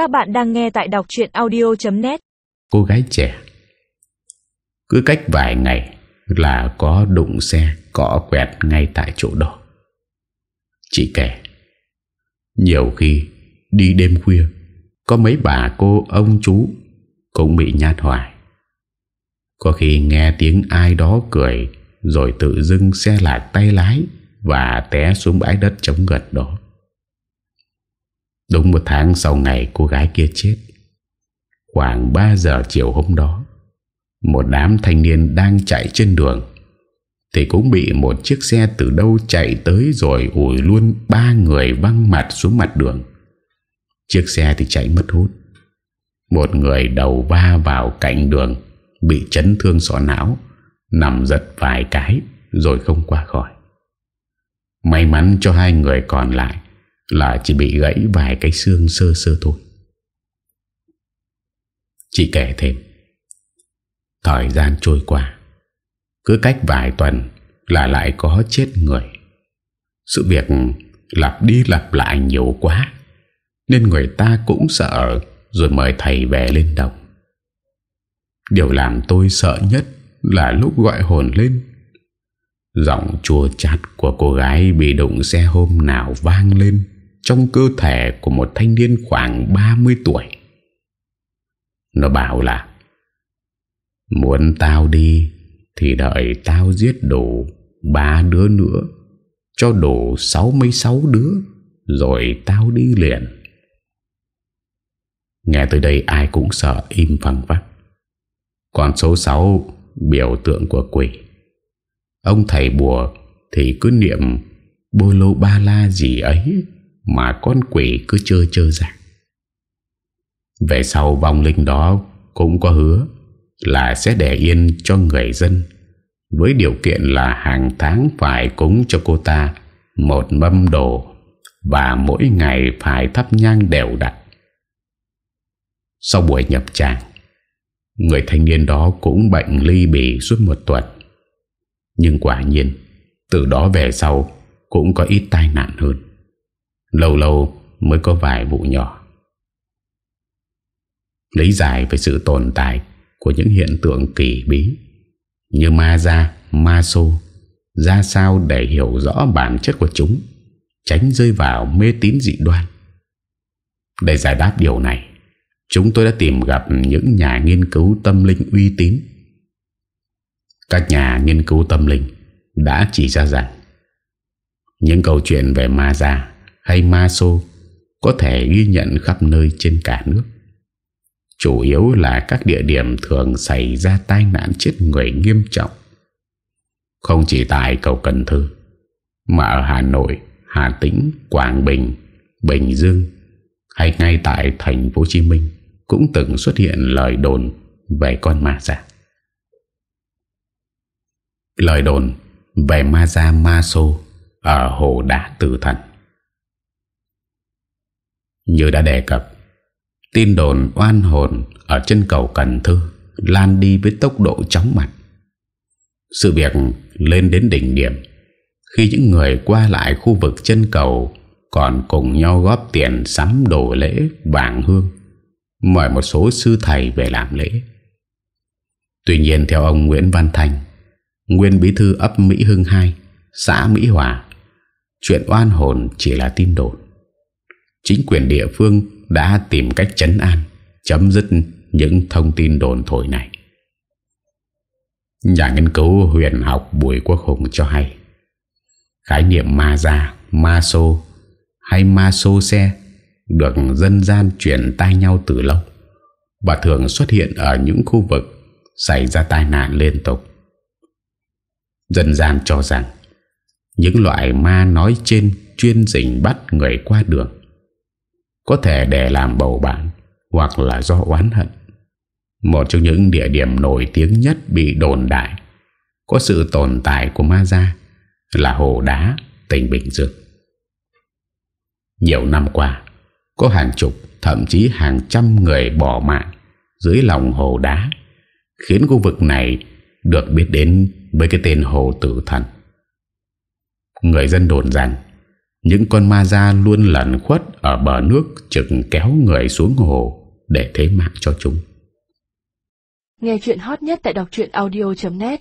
Các bạn đang nghe tại đọc chuyện audio.net Cô gái trẻ, Cứ cách vài ngày là có đụng xe cọ quẹt ngay tại chỗ đó. Chị kể, Nhiều khi đi đêm khuya, Có mấy bà cô, ông chú Cũng bị nhát hoài. Có khi nghe tiếng ai đó cười, Rồi tự dưng xe lạc tay lái Và té xuống bãi đất trống gật đó. Đúng một tháng sau ngày cô gái kia chết. Khoảng 3 giờ chiều hôm đó, Một đám thanh niên đang chạy trên đường. Thì cũng bị một chiếc xe từ đâu chạy tới Rồi ủi luôn ba người văng mặt xuống mặt đường. Chiếc xe thì chạy mất hút. Một người đầu va vào cạnh đường, Bị chấn thương sọ não, Nằm giật vài cái Rồi không qua khỏi. May mắn cho hai người còn lại là chỉ bị gãy vài cái xương sơ sơ thôi. Chị kể thêm, Thời gian trôi qua, Cứ cách vài tuần Là lại có chết người. Sự việc lặp đi lặp lại nhiều quá, Nên người ta cũng sợ Rồi mời thầy về lên đồng. Điều làm tôi sợ nhất Là lúc gọi hồn lên. Giọng chua chát của cô gái Bị đụng xe hôm nào vang lên. Trong cơ thể của một thanh niên khoảng 30 tuổi. Nó bảo là, Muốn tao đi Thì đợi tao giết đủ Ba đứa nữa, Cho đủ 66 đứa, Rồi tao đi liền. Nghe tới đây ai cũng sợ, im phẳng vắt Còn số 6 Biểu tượng của quỷ. Ông thầy bùa Thì cứ niệm, Bô lô ba la gì ấy? Mà con quỷ cứ chơi chơi ra. Về sau vong linh đó Cũng có hứa Là sẽ để yên cho người dân, Với điều kiện là hàng tháng Phải cúng cho cô ta Một mâm đồ Và mỗi ngày phải thắp nhang đều đặn. Sau buổi nhập tràng, Người thanh niên đó cũng bệnh ly bì suốt một tuần. Nhưng quả nhiên, Từ đó về sau Cũng có ít tai nạn hơn. Lâu lâu mới có vài vụ nhỏ. Lấy giải về sự tồn tại Của những hiện tượng kỳ bí Như ma ra, ma sô, Ra sao để hiểu rõ bản chất của chúng Tránh rơi vào mê tín dị đoan. Để giải đáp điều này Chúng tôi đã tìm gặp những nhà nghiên cứu tâm linh uy tín. Các nhà nghiên cứu tâm linh đã chỉ ra rằng Những câu chuyện về ma già hay ma sô Có thể ghi nhận khắp nơi trên cả nước. Chủ yếu là các địa điểm thường xảy ra tai nạn chết người nghiêm trọng. Không chỉ tại cầu Cần Thơ Mà ở Hà Nội, Hà Tĩnh, Quảng Bình, Bình Dương Hay ngay tại thành phố Hồ Chí Minh Cũng từng xuất hiện lời đồn về con ma già Lời đồn về ma già ma sô ở hồ đá tử thần như đã đề cập, tin đồn oan hồn ở chân cầu Cần Thơ lan đi với tốc độ chóng mặt. Sự việc lên đến đỉnh điểm, khi những người qua lại khu vực chân cầu còn cùng nhau góp tiền sắm đồ lễ vàng hương, mời một số sư thầy về làm lễ. Tuy nhiên, theo ông Nguyễn Văn Thành nguyên bí thư ấp Mỹ Hưng 2 xã Mỹ Hòa, chuyện oan hồn chỉ là tin đồn chính quyền địa phương đã tìm cách chấn an chấm dứt những thông tin đồn thổi này. Nhà nghiên cứu huyền học Bùi Quốc Hùng cho hay khái niệm ma già, ma xô hay ma xô xe được dân gian truyền tai nhau từ lâu và thường xuất hiện ở những khu vực xảy ra tai nạn liên tục. Dân gian cho rằng những loại ma nói trên chuyên dình bắt người qua đường có thể để làm bầu bạn, hoặc là do oán hận. Một trong những địa điểm nổi tiếng nhất bị đồn đại, có sự tồn tại của ma gia, là hồ đá tỉnh Bình Dương. Nhiều năm qua, có hàng chục, thậm chí hàng trăm người bỏ mạng dưới lòng hồ đá, khiến khu vực này được biết đến với cái tên hồ tử thần. Người dân đồn rằng những con ma da luôn lẩn khuất Ở bờ nước trực kéo người xuống hồ Để thế mạng cho chúng. Nghe chuyện hot nhất tại đọc audio.net